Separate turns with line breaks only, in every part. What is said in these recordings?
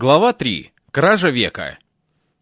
Глава 3. Кража века.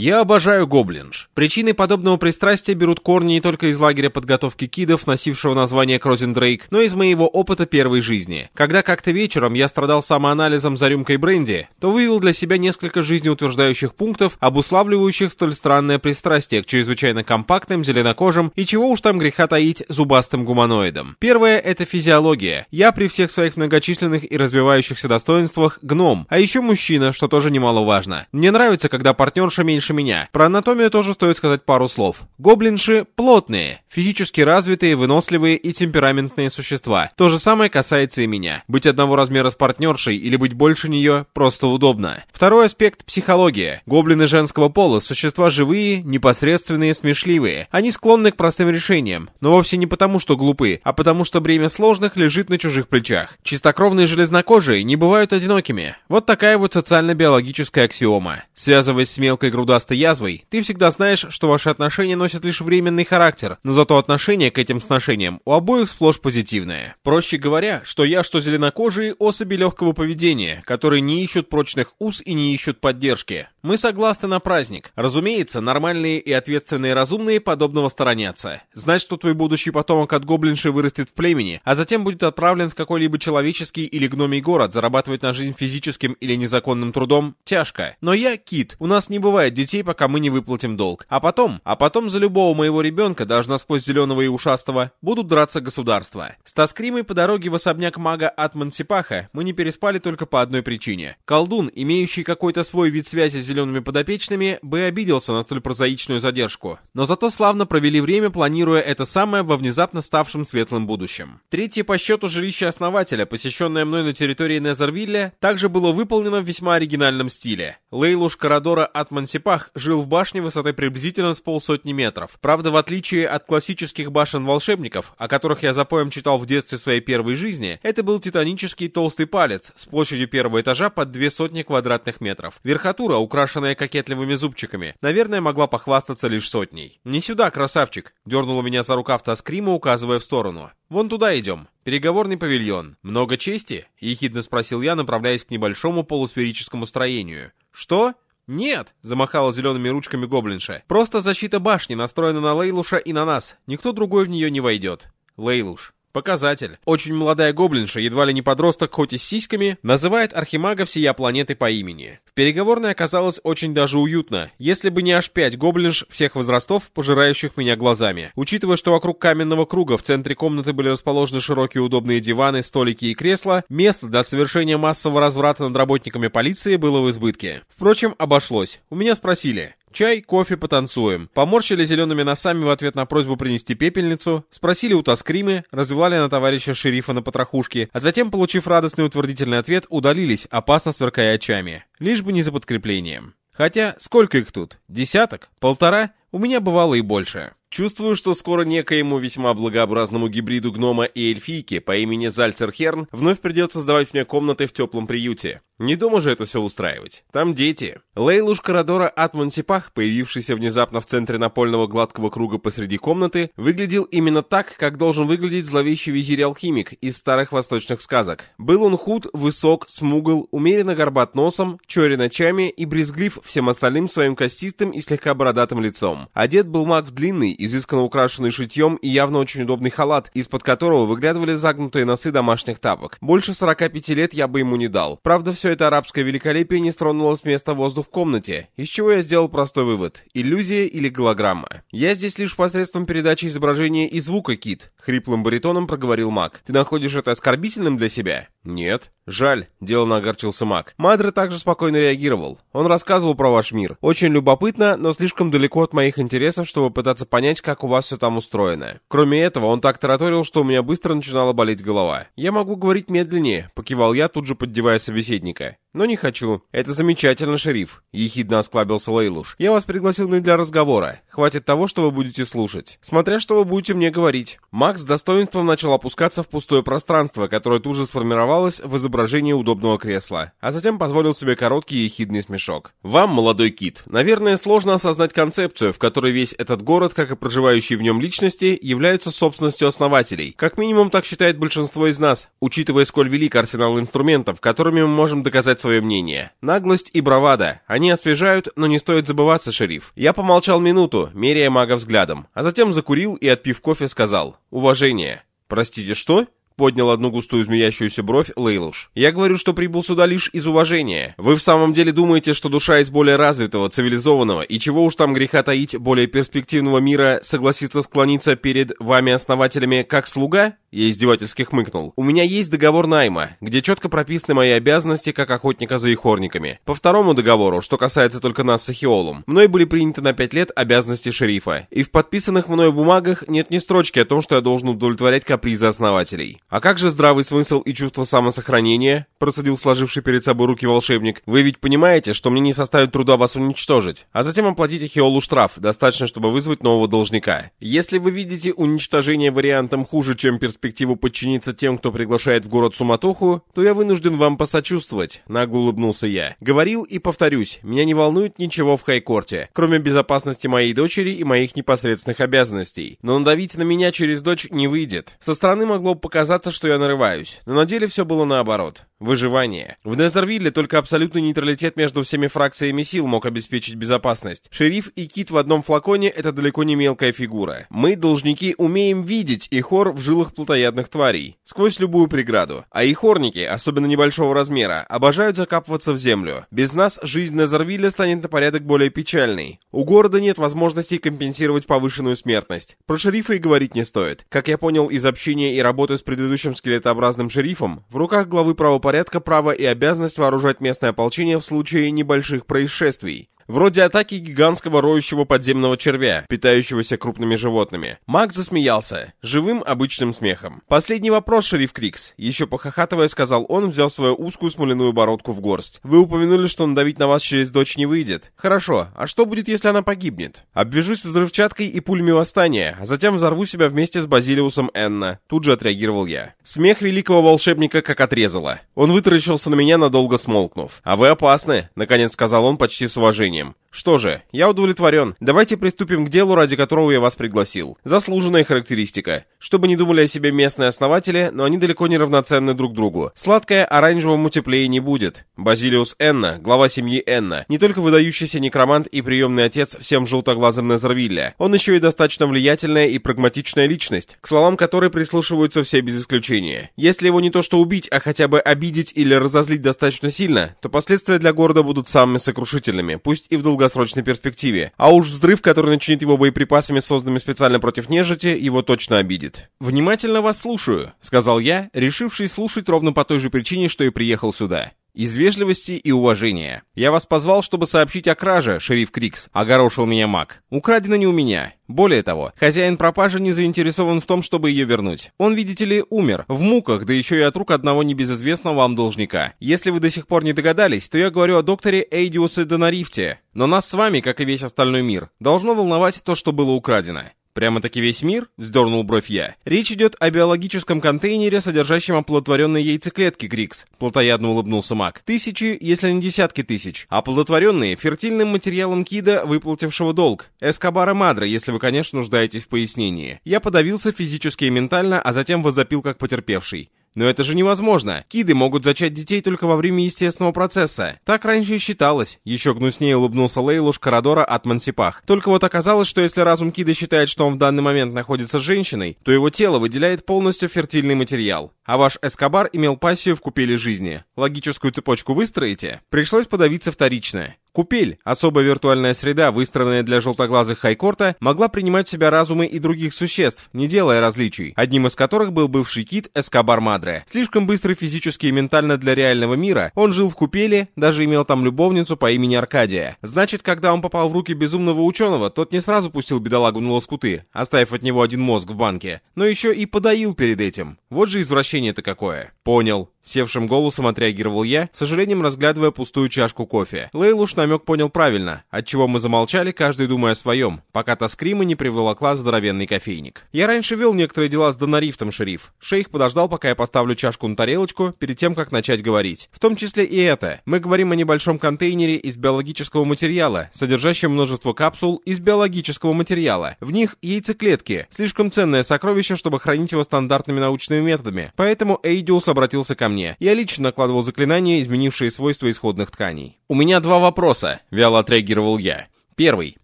Я обожаю гоблинж. Причины подобного пристрастия берут корни не только из лагеря подготовки кидов, носившего название Крозендрейк, но и из моего опыта первой жизни. Когда как-то вечером я страдал самоанализом за рюмкой бренди, то вывел для себя несколько жизнеутверждающих пунктов, обуславливающих столь странное пристрастие к чрезвычайно компактным, зеленокожим и чего уж там греха таить, зубастым гуманоидам. Первое — это физиология. Я при всех своих многочисленных и развивающихся достоинствах гном, а еще мужчина, что тоже немаловажно. Мне нравится, когда партнерша меньше меньше меня. Про анатомию тоже стоит сказать пару слов. Гоблинши плотные, физически развитые, выносливые и темпераментные существа. То же самое касается и меня. Быть одного размера с партнершей или быть больше нее просто удобно. Второй аспект – психология. Гоблины женского пола – существа живые, непосредственные, смешливые. Они склонны к простым решениям, но вовсе не потому, что глупы, а потому, что бремя сложных лежит на чужих плечах. Чистокровные железнокожие не бывают одинокими. Вот такая вот социально-биологическая аксиома. Связываясь с мелкой грудой грудастой язвой, ты всегда знаешь, что ваши отношения носят лишь временный характер, но зато отношение к этим сношениям у обоих сплошь позитивное. Проще говоря, что я, что зеленокожие особи легкого поведения, которые не ищут прочных уз и не ищут поддержки. Мы согласны на праздник. Разумеется, нормальные и ответственные разумные подобного сторонятся. Знать, что твой будущий потомок от гоблинши вырастет в племени, а затем будет отправлен в какой-либо человеческий или гномий город зарабатывать на жизнь физическим или незаконным трудом, тяжко. Но я кит, у нас не бывает детей, пока мы не выплатим долг. А потом, а потом за любого моего ребенка, даже насквозь зеленого и ушастого, будут драться государства. С Тоскримой по дороге в особняк мага от Мансипаха мы не переспали только по одной причине. Колдун, имеющий какой-то свой вид связи с зелеными подопечными, бы обиделся на столь прозаичную задержку. Но зато славно провели время, планируя это самое во внезапно ставшем светлым будущем. Третье по счету жилище основателя, посещенное мной на территории Незервилля, также было выполнено в весьма оригинальном стиле. Лейлуш Карадора от Мансипаха черепах жил в башне высотой приблизительно с полсотни метров. Правда, в отличие от классических башен волшебников, о которых я за поем читал в детстве своей первой жизни, это был титанический толстый палец с площадью первого этажа под две сотни квадратных метров. Верхотура, украшенная кокетливыми зубчиками, наверное, могла похвастаться лишь сотней. «Не сюда, красавчик!» — дернула меня за рукав Таскрима, указывая в сторону. «Вон туда идем. Переговорный павильон. Много чести?» — ехидно спросил я, направляясь к небольшому полусферическому строению. «Что?» «Нет!» — замахала зелеными ручками гоблинша. «Просто защита башни настроена на Лейлуша и на нас. Никто другой в нее не войдет». Лейлуш. Показатель. Очень молодая гоблинша, едва ли не подросток, хоть и с сиськами, называет архимага всея планеты по имени. В переговорной оказалось очень даже уютно, если бы не аж пять гоблинш всех возрастов, пожирающих меня глазами. Учитывая, что вокруг каменного круга в центре комнаты были расположены широкие удобные диваны, столики и кресла, место для совершения массового разврата над работниками полиции было в избытке. Впрочем, обошлось. У меня спросили, Чай, кофе, потанцуем. Поморщили зелеными носами в ответ на просьбу принести пепельницу, спросили у Таскримы, развивали на товарища шерифа на потрохушке, а затем, получив радостный утвердительный ответ, удалились, опасно сверкая очами. Лишь бы не за подкреплением. Хотя, сколько их тут? Десяток? Полтора? У меня бывало и больше. Чувствую, что скоро некоему весьма благообразному гибриду гнома и эльфийки по имени Зальцер Херн вновь придется сдавать мне комнаты в теплом приюте. Не дома же это все устраивать. Там дети. Лейлуш Карадора Атмансипах, появившийся внезапно в центре напольного гладкого круга посреди комнаты, выглядел именно так, как должен выглядеть зловещий визирь-алхимик из старых восточных сказок. Был он худ, высок, смугл, умеренно горбат носом, чори ночами и брезглив всем остальным своим костистым и слегка бородатым лицом. Одет был маг в длинный, изысканно украшенный шитьем и явно очень удобный халат, из-под которого выглядывали загнутые носы домашних тапок. Больше 45 лет я бы ему не дал. Правда, все это арабское великолепие не стронуло с места воздух в комнате, из чего я сделал простой вывод. Иллюзия или голограмма. Я здесь лишь посредством передачи изображения и звука, Кит. Хриплым баритоном проговорил маг. Ты находишь это оскорбительным для себя? Нет. Жаль, деланно огорчился маг. Мадре также спокойно реагировал. Он рассказывал про ваш мир. Очень любопытно, но слишком далеко от моих интересов, чтобы пытаться понять, как у вас все там устроено. Кроме этого, он так тараторил, что у меня быстро начинала болеть голова. Я могу говорить медленнее, покивал я, тут же поддевая собеседника. Но не хочу. Это замечательно, шериф. Ехидно осклабился Лейлуш. Я вас пригласил не для разговора. Хватит того, что вы будете слушать. Смотря что вы будете мне говорить. Макс с достоинством начал опускаться в пустое пространство, которое тут же сформировалось в изображении удобного кресла, а затем позволил себе короткий ехидный смешок. Вам, молодой кит, наверное, сложно осознать концепцию, в которой весь этот город, как и проживающие в нем личности, являются собственностью основателей. Как минимум так считает большинство из нас, учитывая, сколь велик арсенал инструментов, которыми мы можем доказать высказать свое мнение. Наглость и бравада. Они освежают, но не стоит забываться, шериф. Я помолчал минуту, меряя мага взглядом, а затем закурил и, отпив кофе, сказал «Уважение». «Простите, что?» Поднял одну густую змеящуюся бровь Лейлуш. «Я говорю, что прибыл сюда лишь из уважения. Вы в самом деле думаете, что душа из более развитого, цивилизованного и чего уж там греха таить, более перспективного мира согласится склониться перед вами основателями как слуга?» Я издевательски хмыкнул. «У меня есть договор найма, где четко прописаны мои обязанности как охотника за ихорниками. По второму договору, что касается только нас с Ахиолом, мной были приняты на пять лет обязанности шерифа, и в подписанных мною бумагах нет ни строчки о том, что я должен удовлетворять капризы основателей. А как же здравый смысл и чувство самосохранения?» процедил сложивший перед собой руки волшебник. «Вы ведь понимаете, что мне не составит труда вас уничтожить, а затем оплатить Ахиолу штраф, достаточно, чтобы вызвать нового должника. Если вы видите уничтожение вариантом хуже, чем перспективу подчиниться тем, кто приглашает в город суматоху, то я вынужден вам посочувствовать», — нагло улыбнулся я. «Говорил и повторюсь, меня не волнует ничего в Хайкорте, кроме безопасности моей дочери и моих непосредственных обязанностей. Но надавить на меня через дочь не выйдет. Со стороны могло бы показаться, что я нарываюсь, но на деле все было наоборот. Выживание. В Незервилле только абсолютный нейтралитет между всеми фракциями сил мог обеспечить безопасность. Шериф и Кит в одном флаконе — это далеко не мелкая фигура. Мы, должники, умеем видеть и хор в жилах плотоядных тварей, сквозь любую преграду. А и хорники, особенно небольшого размера, обожают закапываться в землю. Без нас жизнь Незервилля станет на порядок более печальной. У города нет возможности компенсировать повышенную смертность. Про шерифа и говорить не стоит. Как я понял из общения и работы с предыдущим скелетообразным шерифом, в руках главы правопорядка порядка право и обязанность вооружать местное ополчение в случае небольших происшествий вроде атаки гигантского роющего подземного червя, питающегося крупными животными. Маг засмеялся, живым обычным смехом. «Последний вопрос, шериф Крикс», — еще похохатывая сказал он, взяв свою узкую смоляную бородку в горсть. «Вы упомянули, что надавить на вас через дочь не выйдет. Хорошо, а что будет, если она погибнет? Обвяжусь взрывчаткой и пулями восстания, а затем взорву себя вместе с Базилиусом Энна». Тут же отреагировал я. Смех великого волшебника как отрезало. Он вытаращился на меня, надолго смолкнув. «А вы опасны», — наконец сказал он почти с уважением уважением. Что же, я удовлетворен. Давайте приступим к делу, ради которого я вас пригласил. Заслуженная характеристика. Чтобы не думали о себе местные основатели, но они далеко не равноценны друг другу. Сладкое оранжевому теплее не будет. Базилиус Энна, глава семьи Энна, не только выдающийся некромант и приемный отец всем желтоглазым Незервилля, он еще и достаточно влиятельная и прагматичная личность, к словам которой прислушиваются все без исключения. Если его не то что убить, а хотя бы обидеть или разозлить достаточно сильно, то последствия для города будут самыми сокрушительными, пусть и в долгосрочной перспективе. А уж взрыв, который начинит его боеприпасами, созданными специально против нежити, его точно обидит. «Внимательно вас слушаю», — сказал я, решивший слушать ровно по той же причине, что и приехал сюда. Из вежливости и уважения. Я вас позвал, чтобы сообщить о краже, шериф Крикс, огорошил меня маг. Украдено не у меня. Более того, хозяин пропажи не заинтересован в том, чтобы ее вернуть. Он, видите ли, умер, в муках, да еще и от рук одного небезызвестного вам должника. Если вы до сих пор не догадались, то я говорю о докторе Эйдиусе Донарифте. Но нас с вами, как и весь остальной мир, должно волновать то, что было украдено. «Прямо-таки весь мир?» — вздернул бровь я. «Речь идет о биологическом контейнере, содержащем оплодотворенные яйцеклетки, Грикс», — плотоядно улыбнулся маг. «Тысячи, если не десятки тысяч. Оплодотворенные фертильным материалом Кида, выплатившего долг. Эскобара Мадре, если вы, конечно, нуждаетесь в пояснении. Я подавился физически и ментально, а затем возопил как потерпевший. Но это же невозможно. Киды могут зачать детей только во время естественного процесса. Так раньше и считалось. Еще гнуснее улыбнулся Лейлуш Карадора от Мансипах. Только вот оказалось, что если разум Кида считает, что он в данный момент находится с женщиной, то его тело выделяет полностью фертильный материал. А ваш Эскобар имел пассию в купеле жизни. Логическую цепочку выстроите? Пришлось подавиться вторично. Купель, особая виртуальная среда, выстроенная для желтоглазых Хайкорта, могла принимать в себя разумы и других существ, не делая различий, одним из которых был бывший кит Эскобар Мадре. Слишком быстрый физически и ментально для реального мира, он жил в Купеле, даже имел там любовницу по имени Аркадия. Значит, когда он попал в руки безумного ученого, тот не сразу пустил бедолагу на лоскуты, оставив от него один мозг в банке, но еще и подоил перед этим. Вот же извращение-то какое. Понял. Севшим голосом отреагировал я, с сожалением разглядывая пустую чашку кофе. Лейлуш намек понял правильно, отчего мы замолчали, каждый думая о своем, пока Таскрима не приволокла здоровенный кофейник. Я раньше вел некоторые дела с Донарифтом, шериф. Шейх подождал, пока я поставлю чашку на тарелочку, перед тем, как начать говорить. В том числе и это. Мы говорим о небольшом контейнере из биологического материала, содержащем множество капсул из биологического материала. В них яйцеклетки. Слишком ценное сокровище, чтобы хранить его стандартными научными методами. Поэтому Эйдиус обратился ко мне мне. Я лично накладывал заклинания, изменившие свойства исходных тканей. «У меня два вопроса», — вяло отреагировал я. Первый.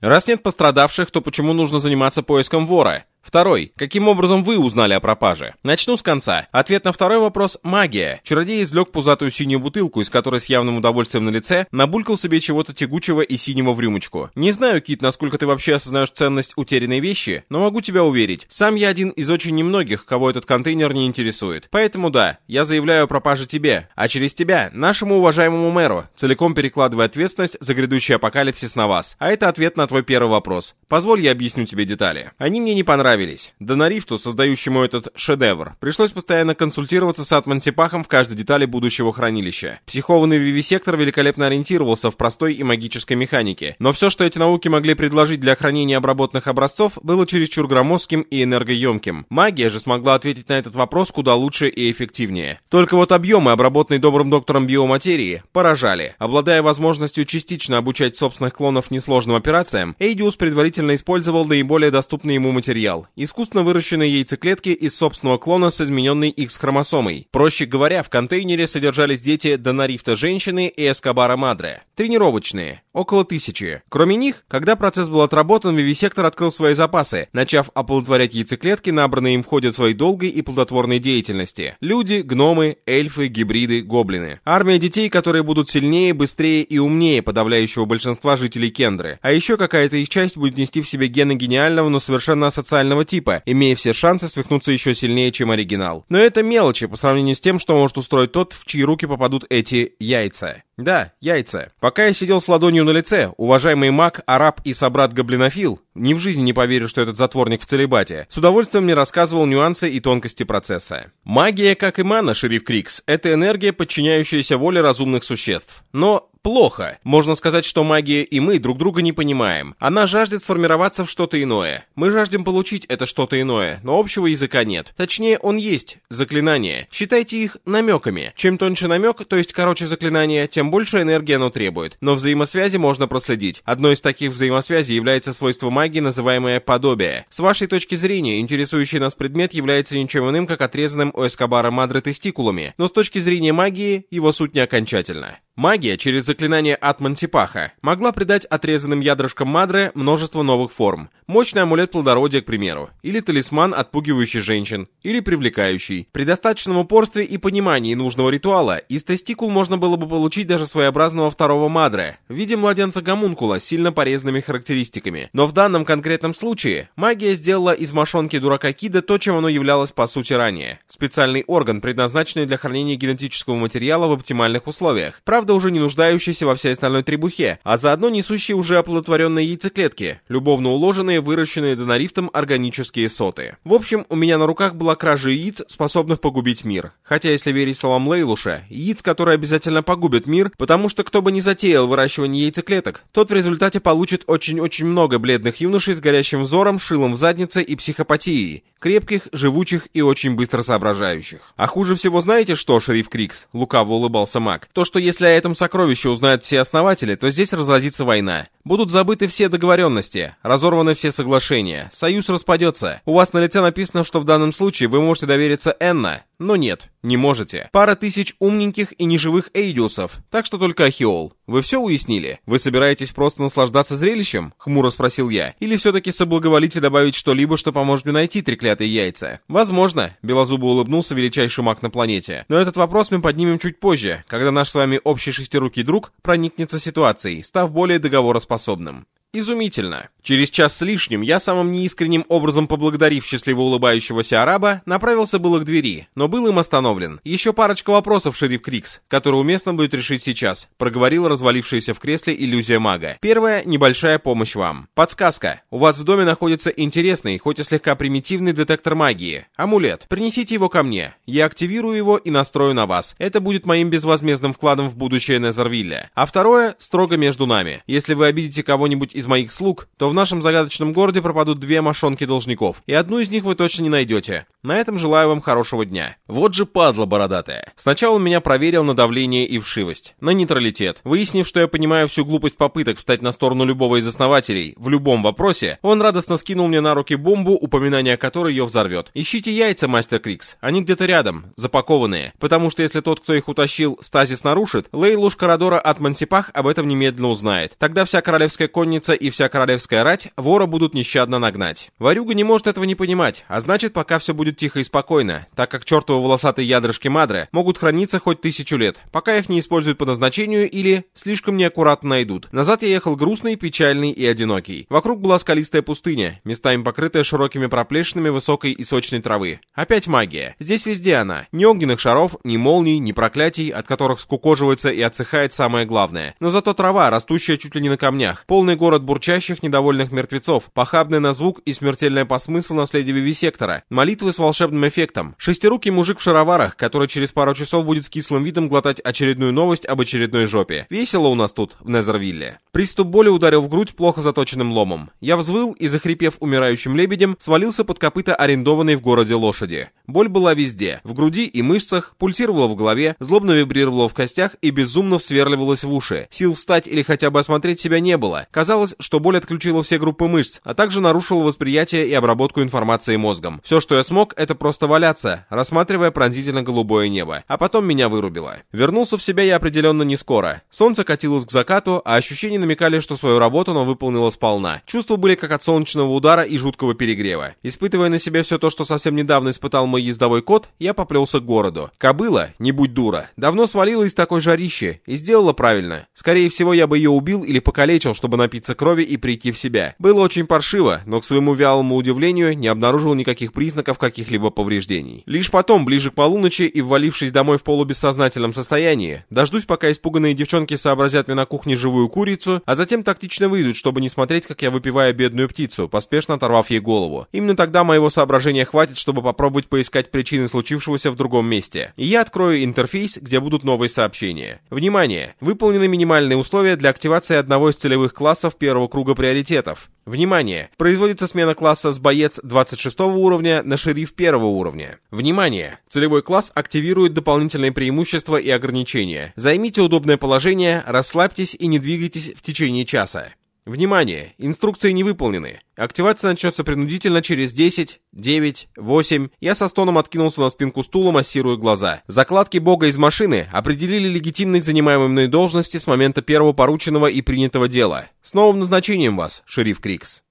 Раз нет пострадавших, то почему нужно заниматься поиском вора? Второй. Каким образом вы узнали о пропаже? Начну с конца. Ответ на второй вопрос – магия. Чародей извлек пузатую синюю бутылку, из которой с явным удовольствием на лице набулькал себе чего-то тягучего и синего в рюмочку. Не знаю, Кит, насколько ты вообще осознаешь ценность утерянной вещи, но могу тебя уверить, сам я один из очень немногих, кого этот контейнер не интересует. Поэтому да, я заявляю о пропаже тебе, а через тебя – нашему уважаемому мэру, целиком перекладывая ответственность за грядущий апокалипсис на вас. А это ответ на твой первый вопрос. Позволь я объясню тебе детали. Они мне не понравились понравились. Донарифту, создающему этот шедевр, пришлось постоянно консультироваться с Атмантипахом в каждой детали будущего хранилища. Психованный вивисектор великолепно ориентировался в простой и магической механике, но все, что эти науки могли предложить для хранения обработанных образцов, было чересчур громоздким и энергоемким. Магия же смогла ответить на этот вопрос куда лучше и эффективнее. Только вот объемы, обработанные добрым доктором биоматерии, поражали. Обладая возможностью частично обучать собственных клонов несложным операциям, Эйдиус предварительно использовал наиболее доступный ему материал искусственно выращенные яйцеклетки из собственного клона с измененной X-хромосомой. Проще говоря, в контейнере содержались дети Донарифта женщины и Эскобара Мадре. Тренировочные, около тысячи. Кроме них, когда процесс был отработан, Вивисектор открыл свои запасы, начав оплодотворять яйцеклетки, набранные им в ходе своей долгой и плодотворной деятельности. Люди, гномы, эльфы, гибриды, гоблины. Армия детей, которые будут сильнее, быстрее и умнее подавляющего большинства жителей Кендры. А еще какая-то их часть будет нести в себе гены гениального, но совершенно асоциального оригинального типа, имея все шансы свихнуться еще сильнее, чем оригинал. Но это мелочи по сравнению с тем, что может устроить тот, в чьи руки попадут эти яйца. Да, яйца. Пока я сидел с ладонью на лице, уважаемый маг, араб и собрат-гоблинофил, ни в жизни не поверю, что этот затворник в целебате, с удовольствием мне рассказывал нюансы и тонкости процесса. Магия, как и мана, шериф Крикс, это энергия, подчиняющаяся воле разумных существ. Но плохо. Можно сказать, что магия и мы друг друга не понимаем. Она жаждет сформироваться в что-то иное. Мы жаждем получить это что-то иное, но общего языка нет. Точнее, он есть. Заклинания. Считайте их намеками. Чем тоньше намек, то есть короче заклинание, тем больше энергии оно требует. Но взаимосвязи можно проследить. Одной из таких взаимосвязей является свойство магии, называемое подобие. С вашей точки зрения, интересующий нас предмет является ничем иным, как отрезанным у Эскобара Мадре тестикулами. Но с точки зрения магии, его суть не окончательна. Магия через заклинание Атмантипаха могла придать отрезанным ядрышкам Мадре множество новых форм. Мощный амулет плодородия, к примеру, или талисман, отпугивающий женщин, или привлекающий. При достаточном упорстве и понимании нужного ритуала из тестикул можно было бы получить даже своеобразного второго Мадре, в виде младенца-гомункула с сильно порезанными характеристиками. Но в данном конкретном случае магия сделала из мошонки дурака Кида то, чем оно являлось по сути ранее. Специальный орган, предназначенный для хранения генетического материала в оптимальных условиях. Правда, правда уже не нуждающийся во всей остальной требухе, а заодно несущие уже оплодотворенные яйцеклетки, любовно уложенные, выращенные донарифтом органические соты. В общем, у меня на руках была кража яиц, способных погубить мир. Хотя, если верить словам Лейлуша, яиц, которые обязательно погубят мир, потому что кто бы ни затеял выращивание яйцеклеток, тот в результате получит очень-очень много бледных юношей с горящим взором, шилом в заднице и психопатией, крепких, живучих и очень быстро соображающих. А хуже всего знаете что, шериф Крикс? Лукаво улыбался маг. То, что если этом сокровище узнают все основатели, то здесь разразится война. Будут забыты все договоренности, разорваны все соглашения, союз распадется. У вас на лице написано, что в данном случае вы можете довериться Энна, но нет, не можете. Пара тысяч умненьких и неживых эйдиусов, так что только Ахиол. Вы все уяснили? Вы собираетесь просто наслаждаться зрелищем? Хмуро спросил я. Или все-таки соблаговолите добавить что-либо, что поможет мне найти треклятые яйца? Возможно, Белозубо улыбнулся величайший маг на планете. Но этот вопрос мы поднимем чуть позже, когда наш с вами общий шестирукий друг проникнется ситуацией, став более договороспособным. Изумительно. Через час с лишним я самым неискренним образом поблагодарив счастливо улыбающегося араба, направился было к двери, но был им остановлен. Еще парочка вопросов, шериф Крикс, которые уместно будет решить сейчас, проговорил развалившаяся в кресле иллюзия мага. Первая — небольшая помощь вам. Подсказка. У вас в доме находится интересный, хоть и слегка примитивный детектор магии. Амулет. Принесите его ко мне. Я активирую его и настрою на вас. Это будет моим безвозмездным вкладом в будущее Незервилля. А второе — строго между нами. Если вы обидите кого-нибудь из из моих слуг, то в нашем загадочном городе пропадут две мошонки должников, и одну из них вы точно не найдете. На этом желаю вам хорошего дня. Вот же падла бородатая. Сначала он меня проверил на давление и вшивость, на нейтралитет. Выяснив, что я понимаю всю глупость попыток встать на сторону любого из основателей в любом вопросе, он радостно скинул мне на руки бомбу, упоминание которой ее взорвет. Ищите яйца, мастер Крикс. Они где-то рядом, запакованные. Потому что если тот, кто их утащил, стазис нарушит, Лейлуш Карадора от Мансипах об этом немедленно узнает. Тогда вся королевская конница и вся королевская рать вора будут нещадно нагнать. Варюга не может этого не понимать, а значит, пока все будет тихо и спокойно, так как чертовы волосатые ядрышки Мадре могут храниться хоть тысячу лет, пока их не используют по назначению или слишком неаккуратно найдут. Назад я ехал грустный, печальный и одинокий. Вокруг была скалистая пустыня, местами покрытая широкими проплешинами высокой и сочной травы. Опять магия. Здесь везде она. Ни огненных шаров, ни молний, ни проклятий, от которых скукоживается и отсыхает самое главное. Но зато трава, растущая чуть ли не на камнях. Полный город бурчащих, недовольных мертвецов. Похабный на звук и смертельное по смыслу наследие вивисектора. Молитвы с волшебным эффектом. Шестирукий мужик в шароварах, который через пару часов будет с кислым видом глотать очередную новость об очередной жопе. Весело у нас тут, в Незервилле. Приступ боли ударил в грудь плохо заточенным ломом. Я взвыл и, захрипев умирающим лебедем, свалился под копыта арендованной в городе лошади. Боль была везде. В груди и мышцах, пульсировала в голове, злобно вибрировала в костях и безумно всверливалась в уши. Сил встать или хотя бы осмотреть себя не было. Казалось, что боль отключила все группы мышц, а также нарушила восприятие и обработку информации мозгом. Все, что я смог, это просто валяться, рассматривая пронзительно-голубое небо. А потом меня вырубило. Вернулся в себя я определенно не скоро. Солнце катилось к закату, а ощущения намекали, что свою работу оно выполнило сполна. Чувства были как от солнечного удара и жуткого перегрева. Испытывая на себе все то, что совсем недавно испытал мой ездовой кот, я поплелся к городу. Кобыла, не будь дура, давно свалила из такой жарищи и сделала правильно. Скорее всего, я бы ее убил или покалечил, чтобы напиться крови и прийти в себя. Было очень паршиво, но к своему вялому удивлению не обнаружил никаких признаков каких-либо повреждений. Лишь потом, ближе к полуночи и ввалившись домой в полубессознательном состоянии, дождусь, пока испуганные девчонки сообразят мне на кухне живую курицу, а затем тактично выйдут, чтобы не смотреть, как я выпиваю бедную птицу, поспешно оторвав ей голову. Именно тогда моего соображения хватит, чтобы попробовать поискать причины случившегося в другом месте. И я открою интерфейс, где будут новые сообщения. Внимание! Выполнены минимальные условия для активации одного из целевых классов первого круга приоритетов. Внимание! Производится смена класса с боец 26 уровня на шериф 1 уровня. Внимание! Целевой класс активирует дополнительные преимущества и ограничения. Займите удобное положение, расслабьтесь и не двигайтесь в течение часа. Внимание! Инструкции не выполнены. Активация начнется принудительно через 10, 9, 8. Я со стоном откинулся на спинку стула, массируя глаза. Закладки бога из машины определили легитимность занимаемой мной должности с момента первого порученного и принятого дела. С новым назначением вас, шериф Крикс.